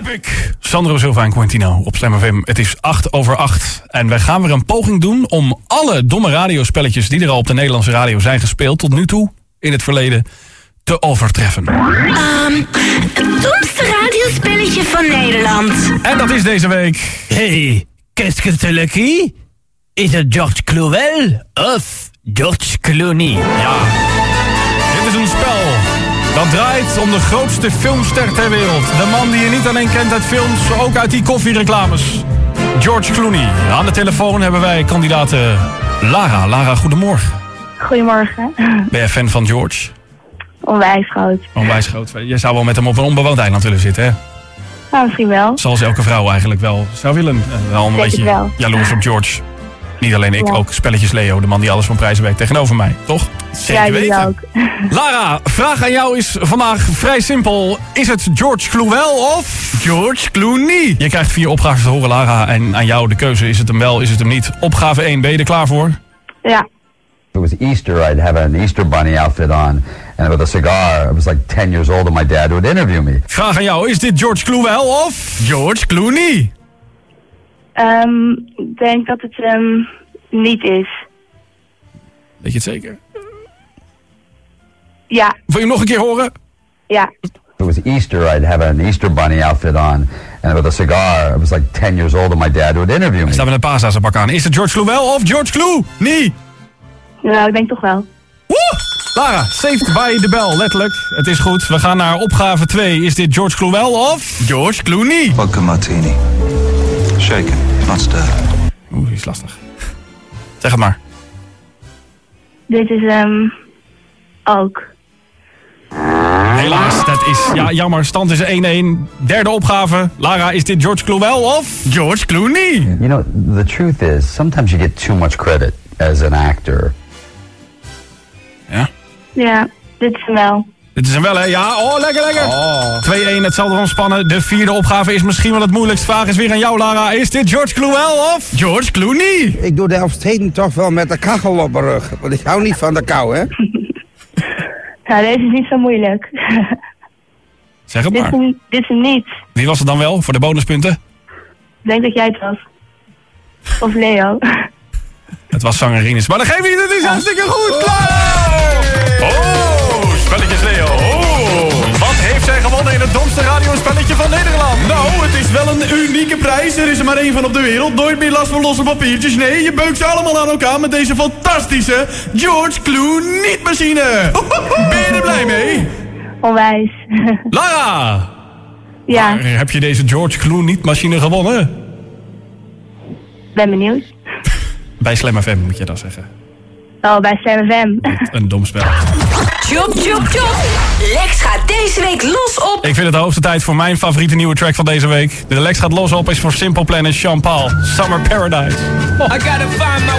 Epic. Sandro Silva en Quintino op Slam FM. Het is 8 over 8. En wij gaan weer een poging doen om alle domme radiospelletjes... die er al op de Nederlandse radio zijn gespeeld tot nu toe, in het verleden, te overtreffen. Um, het domste radiospelletje van Nederland. En dat is deze week... Hey, qu'est-ce que c'est lucky? Is het George Clooney of George Clooney? Ja, draait om de grootste filmster ter wereld. De man die je niet alleen kent uit films, ook uit die koffiereclames. George Clooney. Aan de telefoon hebben wij kandidaat Lara. Lara, goedemorgen. Goedemorgen. Ben je fan van George? Onwijs groot. Onwijs groot. Je zou wel met hem op een onbewoond eiland willen zitten, hè? Nou, misschien wel. Zoals elke vrouw eigenlijk wel zou willen. Uh, wel een Zeker beetje wel. jaloers op George. Niet alleen ik, Ja. ook Spelletjes Leo, de man die alles van prijzen weet tegenover mij, toch? ja, jullie ook. Lara, vraag aan jou is vandaag vrij simpel. Is het George Clooney of George Clooney? Je krijgt vier opgaven te horen, Lara. En aan jou de keuze. Is het hem wel, is het hem niet? Opgave 1, ben je er klaar voor? Ja, If it was Easter, I'd have an Easter bunny outfit on, and with a cigar. I was like 10 years old, and my dad would interview me. Vraag aan jou, is dit George Clooney of George Clooney? Ehm, ik denk dat het hem niet is. Weet je het zeker? Ja, Wil je hem nog een keer horen? ja, it was Easter, I'd have an Easter bunny outfit on, and with a cigar. I was like 10 years old, and my dad would interview me. Staan we een paashazenbak aan. Is het George Clooney of George Clooney? nou, ik denk toch wel. Woe! Lara, saved by de bel, letterlijk. Het is goed. We gaan naar opgave 2. Is dit George Clooney of George Clooney? Vodka martini. Shaken, not stirred. Oeh, die is lastig. Zeg het maar. Dit is hem ook. Helaas, dat is ja, jammer. Stand is 1-1. Derde opgave. Lara, is dit George Clooney of George Clooney? You know, the truth is, sometimes you get too much credit as an actor. Ja. Ja, dit is wel. Dit is hem wel, hè? Ja, oh, lekker, lekker. 2-1, het zal erom spannen. De vierde opgave is misschien wel het moeilijkst. Vraag is weer aan jou, Lara. Is dit George Clooney of George Clooney? Ik doe de Elfsteden toch wel met de kachel op mijn rug. Want ik hou niet van de kou, hè? Nou, deze is niet zo moeilijk. Zeg het dit, is maar. dit is hem niet. Wie was het dan wel voor de bonuspunten? Ik denk dat jij het was. Of Leo. Het was zangerines. Maar dan geef je het is hartstikke goed. Klaar! Oh, Oh, wat heeft zij gewonnen in het domste radiospelletje van Nederland? Nou, het is wel een unieke prijs. Er is er maar één van op de wereld. Nooit meer last van losse papiertjes. Nee, je beukt ze allemaal aan elkaar met deze fantastische George Clooney niet-machine. Ben je er blij mee? Onwijs. Lara! ja, Maar Heb je deze George Clooney niet machine gewonnen? ben benieuwd. Bij Slam FM moet je dat zeggen. Oh, bij CMFM. Een dom spel. Chop, chop, chop. Lex gaat deze week los op Ik vind het de hoogste tijd voor mijn favoriete nieuwe track van deze week. De Lex gaat los op is voor Simple Plan en Sean Paul. Summer Paradise. I gotta find my